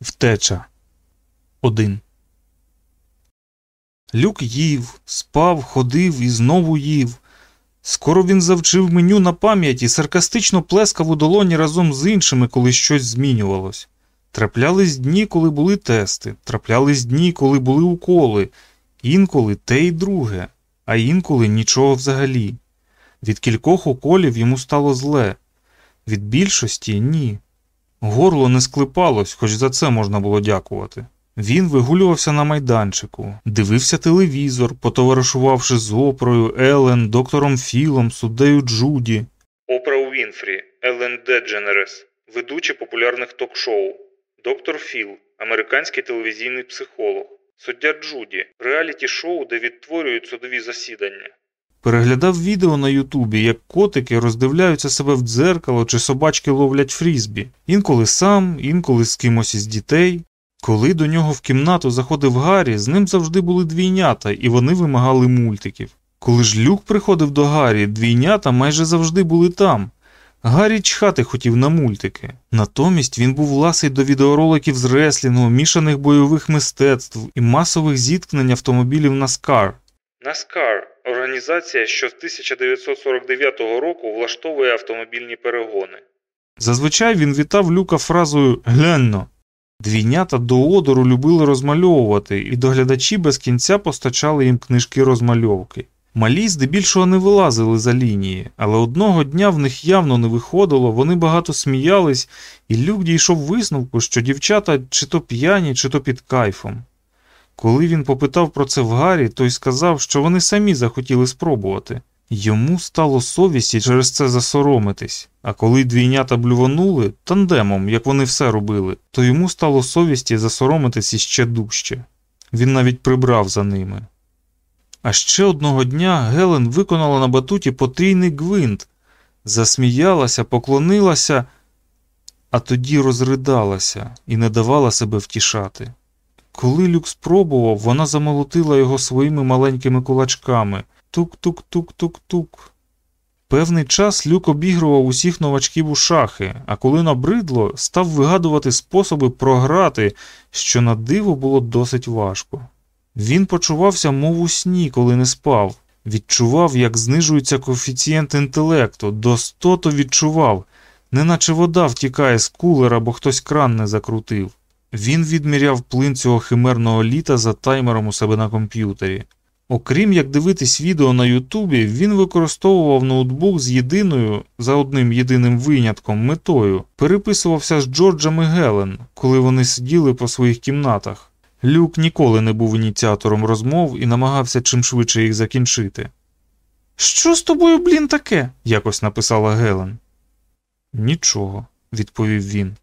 Втеча. Один. Люк їв, спав, ходив і знову їв. Скоро він завчив меню на пам'ять і саркастично плескав у долоні разом з іншими, коли щось змінювалось. Траплялись дні, коли були тести, траплялись дні, коли були уколи, інколи те й друге, а інколи нічого взагалі. Від кількох уколів йому стало зле, від більшості ні. Горло не склепалось, хоч за це можна було дякувати. Він вигулювався на майданчику, дивився телевізор, потоваришувавши з Опрою, Елен, доктором Філом, суддею Джуді. Опра Уінфрі, Елен Дедженерес, ведучий популярних ток-шоу, доктор Філ, американський телевізійний психолог, суддя Джуді, реаліті-шоу, де відтворюють судові засідання. Переглядав відео на Ютубі, як котики роздивляються себе в дзеркало чи собачки ловлять фрізбі. Інколи сам, інколи з кимось із дітей. Коли до нього в кімнату заходив Гаррі, з ним завжди були двійнята, і вони вимагали мультиків. Коли ж люк приходив до Гаррі, двійнята майже завжди були там. Гаррі чхати хотів на мультики. Натомість він був ласий до відеороликів з реслінгу, мішаних бойових мистецтв і масових зіткнень автомобілів на Скар. NASCAR – організація, що з 1949 року влаштовує автомобільні перегони. Зазвичай він вітав люка фразою Гляньно. Двійнята до одору любили розмальовувати, і доглядачі без кінця постачали їм книжки розмальовки. Малі здебільшого не вилазили за лінії, але одного дня в них явно не виходило, вони багато сміялись, і люк дійшов висновку, що дівчата чи то п'яні, чи то під кайфом. Коли він попитав про це в Гаррі, той сказав, що вони самі захотіли спробувати. Йому стало совісті через це засоромитись, а коли двійнята блюванули тандемом, як вони все робили, то йому стало совісті засоромитись іще дужче. Він навіть прибрав за ними. А ще одного дня Гелен виконала на батуті потрійний гвинт, засміялася, поклонилася, а тоді розридалася і не давала себе втішати. Коли люк спробував, вона замолотила його своїми маленькими кулачками тук-тук-тук-тук-тук. Певний час люк обігрував усіх новачків у шахи, а коли набридло, став вигадувати способи програти, що на диво було досить важко. Він почувався, мов у сні, коли не спав, відчував, як знижується коефіцієнт інтелекту, до сто відчував, неначе вода втікає з кулера, бо хтось кран не закрутив. Він відміряв плин цього химерного літа за таймером у себе на комп'ютері. Окрім як дивитись відео на Ютубі, він використовував ноутбук з єдиною, за одним єдиним винятком, метою, переписувався з Джорджем і Гелен, коли вони сиділи по своїх кімнатах. Люк ніколи не був ініціатором розмов і намагався чим швидше їх закінчити. Що з тобою, блін, таке? якось написала Гелен. Нічого, відповів він.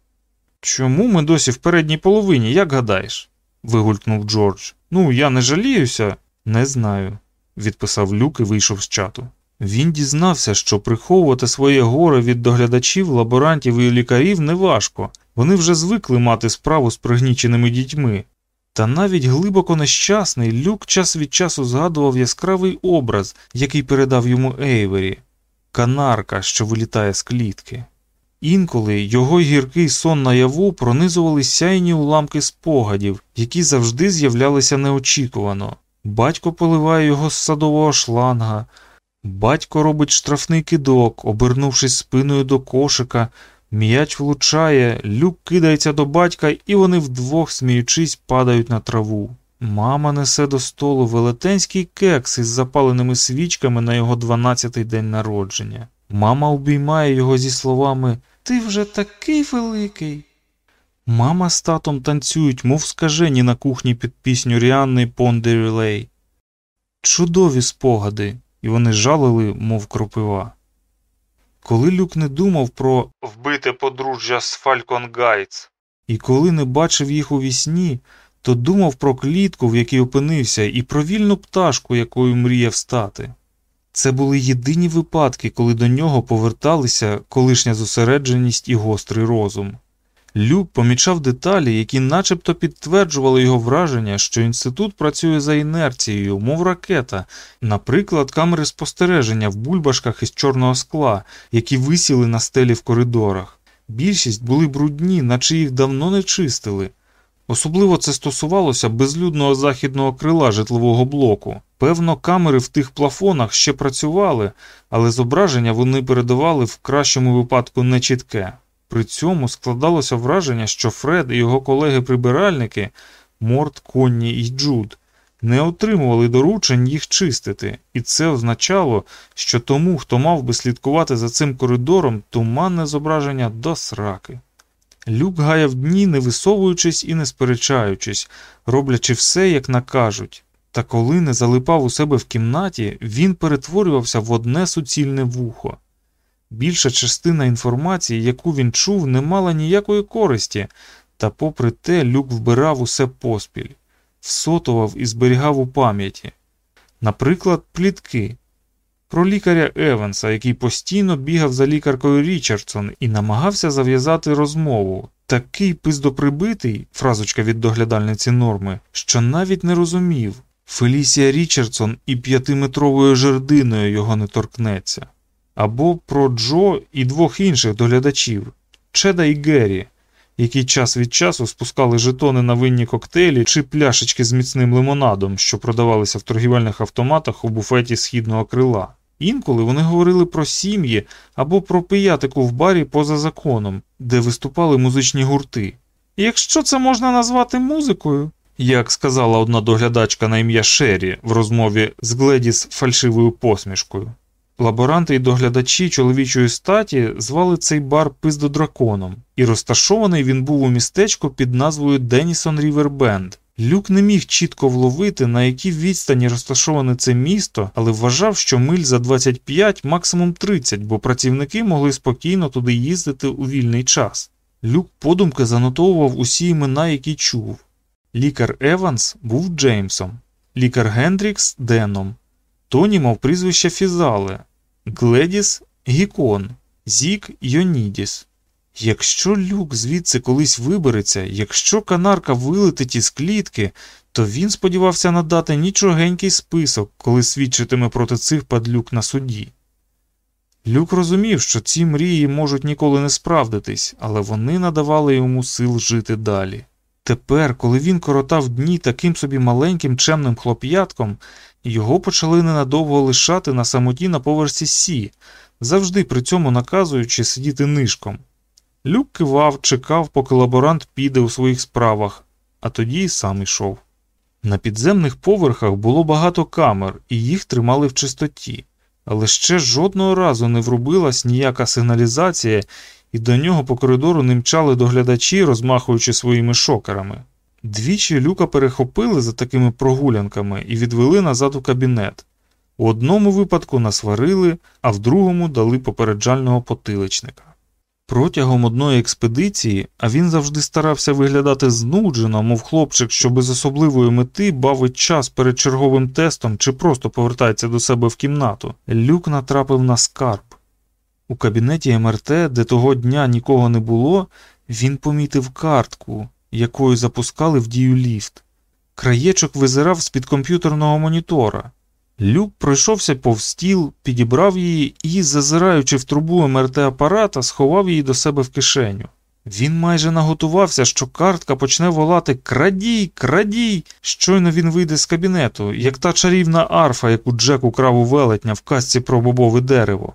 Чому ми досі в передній половині, як гадаєш? вигулькнув Джордж. Ну, я не жаліюся. Не знаю, відписав Люк і вийшов з чату. Він дізнався, що приховувати своє горе від доглядачів, лаборантів і лікарів неважко. Вони вже звикли мати справу з пригніченими дітьми. Та навіть глибоко нещасний люк час від часу згадував яскравий образ, який передав йому Ейвері канарка, що вилітає з клітки. Інколи його гіркий сон наяву пронизували сяйні уламки спогадів, які завжди з'являлися неочікувано. Батько поливає його з садового шланга, батько робить штрафний кидок, обернувшись спиною до кошика, м'яч влучає, люк кидається до батька, і вони вдвох, сміючись, падають на траву. Мама несе до столу велетенський кекс із запаленими свічками на його дванадцятий день народження. Мама обіймає його зі словами Ти вже такий великий. Мама з татом танцюють, мов скажені на кухні під пісню Ріанни Pon de Replay. Чудові спогади, і вони жалили, мов кропива. Коли Люк не думав про вбите подружжя з Фалькон Гайтс, і коли не бачив їх у вісні, то думав про клітку, в якій опинився, і про вільну пташку, якою мріяв стати. Це були єдині випадки, коли до нього поверталися колишня зосередженість і гострий розум. Люк помічав деталі, які начебто підтверджували його враження, що інститут працює за інерцією, мов ракета, наприклад, камери спостереження в бульбашках із чорного скла, які висіли на стелі в коридорах. Більшість були брудні, наче їх давно не чистили. Особливо це стосувалося безлюдного західного крила житлового блоку. Певно, камери в тих плафонах ще працювали, але зображення вони передавали в кращому випадку нечітке. При цьому складалося враження, що Фред і його колеги-прибиральники Морт, Конні і Джуд не отримували доручень їх чистити, і це означало, що тому, хто мав би слідкувати за цим коридором, туманне зображення до сраки. Люк гаяв дні, не висовуючись і не сперечаючись, роблячи все, як накажуть. Та коли не залипав у себе в кімнаті, він перетворювався в одне суцільне вухо. Більша частина інформації, яку він чув, не мала ніякої користі, та попри те люк вбирав усе поспіль, всотував і зберігав у пам'яті. Наприклад, плітки про лікаря Еванса, який постійно бігав за лікаркою Річардсон і намагався зав'язати розмову. Такий пиздоприбитий, фразочка від доглядальниці норми, що навіть не розумів. Фелісія Річардсон і п'ятиметровою жердиною його не торкнеться. Або про Джо і двох інших доглядачів Чеда і Геррі, які час від часу спускали жетони на винні коктейлі чи пляшечки з міцним лимонадом, що продавалися в торгівельних автоматах у буфеті східного крила. Інколи вони говорили про сім'ї або про пиятику в барі поза законом, де виступали музичні гурти. Якщо це можна назвати музикою, як сказала одна доглядачка на ім'я Шері в розмові з Гледіс фальшивою посмішкою. Лаборанти і доглядачі чоловічої статі звали цей бар пиздодраконом, і розташований він був у містечку під назвою Денісон Рівер Бенд. Люк не міг чітко вловити, на якій відстані розташоване це місто, але вважав, що миль за 25, максимум 30, бо працівники могли спокійно туди їздити у вільний час. Люк подумки занотовував усі імена, які чув. Лікар Еванс був Джеймсом, лікар Гендрікс Деном, Тоні мав прізвище Фізале, Гледіс Гікон, Зік Йонідіс. Якщо люк звідси колись вибереться, якщо канарка вилетить із клітки, то він сподівався надати нічогенький список, коли свідчитиме проти цих падлюк на суді. Люк розумів, що ці мрії можуть ніколи не справдитись, але вони надавали йому сил жити далі. Тепер, коли він коротав дні таким собі маленьким чемним хлоп'ятком, його почали ненадовго лишати на самоті на поверсі Сі, завжди при цьому наказуючи сидіти нишком. Люк кивав, чекав, поки лаборант піде у своїх справах, а тоді й сам йшов. На підземних поверхах було багато камер, і їх тримали в чистоті, але ще жодного разу не врубилась ніяка сигналізація, і до нього по коридору не мчали доглядачі, розмахуючи своїми шокерами. Двічі люка перехопили за такими прогулянками і відвели назад у кабінет. У одному випадку насварили, а в другому дали попереджального потиличника. Протягом одної експедиції, а він завжди старався виглядати знуджено, мов хлопчик, що без особливої мети бавить час перед черговим тестом чи просто повертається до себе в кімнату, люк натрапив на скарб. У кабінеті МРТ, де того дня нікого не було, він помітив картку, якою запускали в дію ліфт. Краєчок визирав з-під комп'ютерного монітора. Люк пройшовся повз стіл, підібрав її і, зазираючи в трубу МРТ апарата, сховав її до себе в кишеню. Він майже наготувався, що картка почне волати Крадій, крадій! Щойно він вийде з кабінету, як та чарівна арфа, яку Джек украв у велетня в казці про бобове дерево.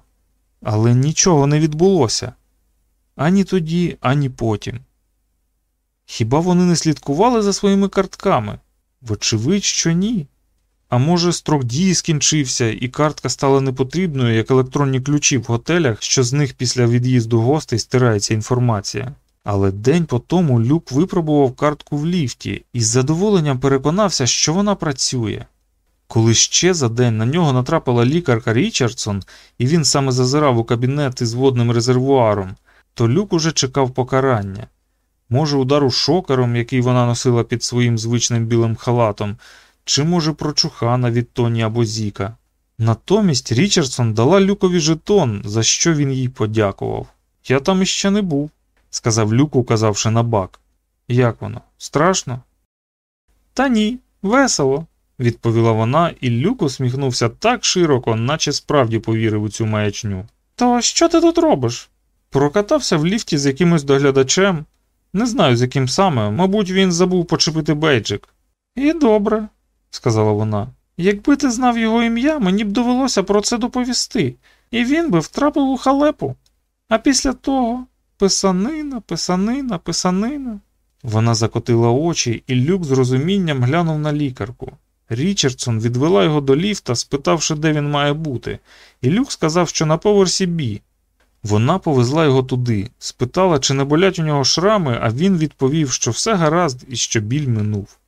Але нічого не відбулося ані тоді, ані потім. Хіба вони не слідкували за своїми картками? Вочевидь, що ні. А може, строк дії скінчився, і картка стала непотрібною, як електронні ключі в готелях, що з них після від'їзду гостей стирається інформація. Але день по тому Люк випробував картку в ліфті і з задоволенням переконався, що вона працює. Коли ще за день на нього натрапила лікарка Річардсон, і він саме зазирав у кабінет із водним резервуаром, то Люк уже чекав покарання. Може, удару шокером, який вона носила під своїм звичним білим халатом, чи, може, прочухана від Тоні або Зіка. Натомість Річардсон дала Люкові жетон, за що він їй подякував. Я там іще не був, сказав Люк, указавши на бак. Як воно? Страшно? Та ні, весело, відповіла вона, і Люк усміхнувся так широко, наче справді повірив у цю маячню. То що ти тут робиш? Прокатався в ліфті з якимось доглядачем. Не знаю, з яким саме, мабуть, він забув почепити бейджик. І добре, сказала вона. Якби ти знав його ім'я, мені б довелося про це доповісти, і він би втрапив у халепу. А після того писанина, писанина, писанина. Вона закотила очі, і люк з розумінням глянув на лікарку. Річардсон відвела його до ліфта, спитавши, де він має бути, і люк сказав, що на поверсі Бі. Вона повезла його туди, спитала, чи не болять у нього шрами, а він відповів, що все гаразд і що біль минув.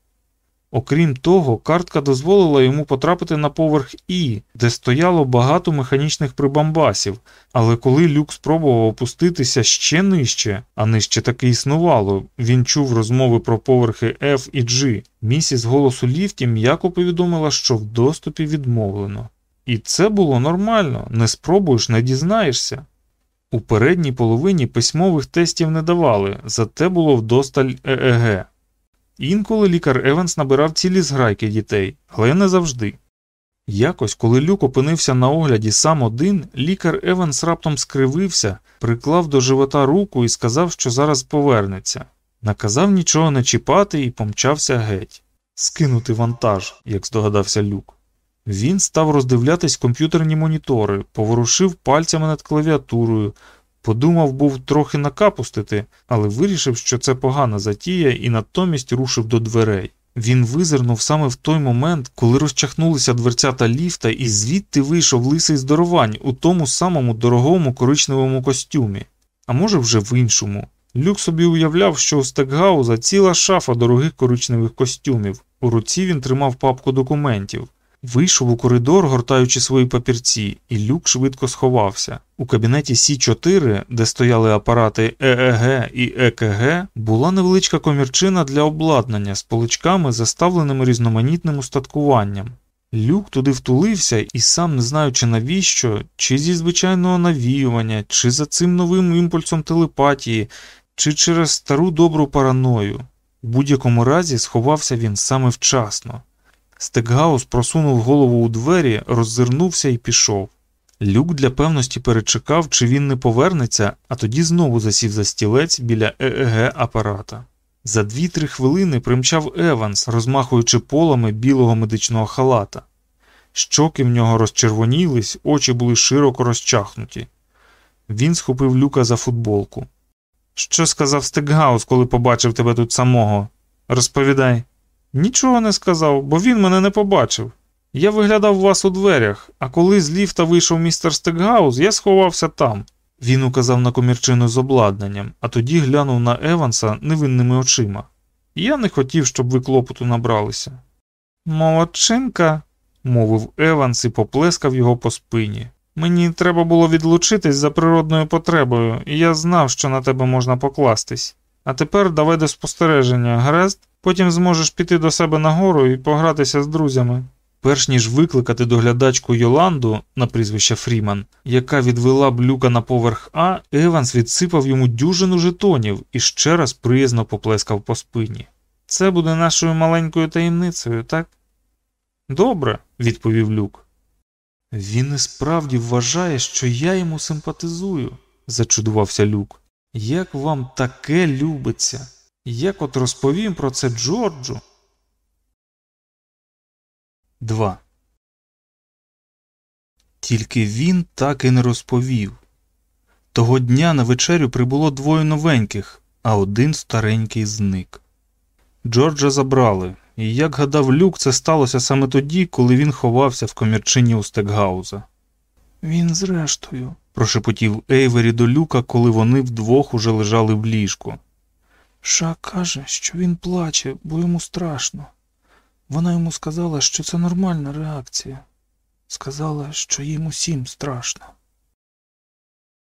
Окрім того, картка дозволила йому потрапити на поверх І, де стояло багато механічних прибамбасів, але коли люк спробував опуститися ще нижче, а нижче таки існувало, він чув розмови про поверхи F і G. Місіс голосу ліфті м'яко повідомила, що в доступі відмовлено. І це було нормально, не спробуєш, не дізнаєшся. У передній половині письмових тестів не давали, зате було вдосталь ЕЕГ. Інколи лікар Еванс набирав цілі зграйки дітей, але не завжди. Якось, коли люк опинився на огляді сам один, лікар Еванс раптом скривився, приклав до живота руку і сказав, що зараз повернеться. Наказав нічого не чіпати і помчався геть. Скинути вантаж, як здогадався люк. Він став роздивлятись комп'ютерні монітори, поворушив пальцями над клавіатурою, подумав був трохи накапустити, але вирішив, що це погана затія, і натомість рушив до дверей. Він визирнув саме в той момент, коли розчахнулися дверцята ліфта, і звідти вийшов лисий здоровань у тому самому дорогому коричневому костюмі, а може вже в іншому. Люк собі уявляв, що у Стекгауза ціла шафа дорогих коричневих костюмів. У руці він тримав папку документів. Вийшов у коридор, гортаючи свої папірці, і люк швидко сховався. У кабінеті Сі4, де стояли апарати ЕЕГ і ЕКГ, була невеличка комірчина для обладнання з поличками, заставленими різноманітним устаткуванням. Люк туди втулився і сам не знаючи навіщо, чи зі звичайного навіювання, чи за цим новим імпульсом телепатії, чи через стару добру параною. У будь-якому разі сховався він саме вчасно. Стекгаус просунув голову у двері, роззирнувся і пішов. Люк для певності перечекав, чи він не повернеться, а тоді знову засів за стілець біля ЕЕГ апарата. За дві-три хвилини примчав Еванс, розмахуючи полами білого медичного халата. Щоки в нього розчервонілись, очі були широко розчахнуті. Він схопив Люка за футболку. Що сказав Стекгаус, коли побачив тебе тут самого? Розповідай. Нічого не сказав, бо він мене не побачив. Я виглядав вас у дверях, а коли з ліфта вийшов містер Стекгаус, я сховався там. Він указав на комірчину з обладнанням, а тоді глянув на Еванса невинними очима. Я не хотів, щоб ви клопоту набралися. Молодчинка, мовив Еванс і поплескав його по спині. Мені треба було відлучитись за природною потребою, і я знав, що на тебе можна покластись. А тепер давай до спостереження, гаразд? Потім зможеш піти до себе нагору і погратися з друзями. Перш ніж викликати доглядачку Йоланду на прізвище Фріман, яка відвела б люка на поверх А, Еванс відсипав йому дюжину жетонів і ще раз приязно поплескав по спині. Це буде нашою маленькою таємницею, так? Добре, відповів люк. Він і справді вважає, що я йому симпатизую, зачудувався люк. Як вам таке любиться? Як от розповім про це Джорджу? 2. Тільки він так і не розповів. Того дня на вечерю прибуло двоє новеньких, а один старенький зник. Джорджа забрали, і як гадав люк, це сталося саме тоді, коли він ховався в комірчині у Стекгауза. Він зрештою, прошепотів Ейвері до люка, коли вони вдвох уже лежали в ліжку. Ша каже, що він плаче, бо йому страшно. Вона йому сказала, що це нормальна реакція. Сказала, що їм усім страшно.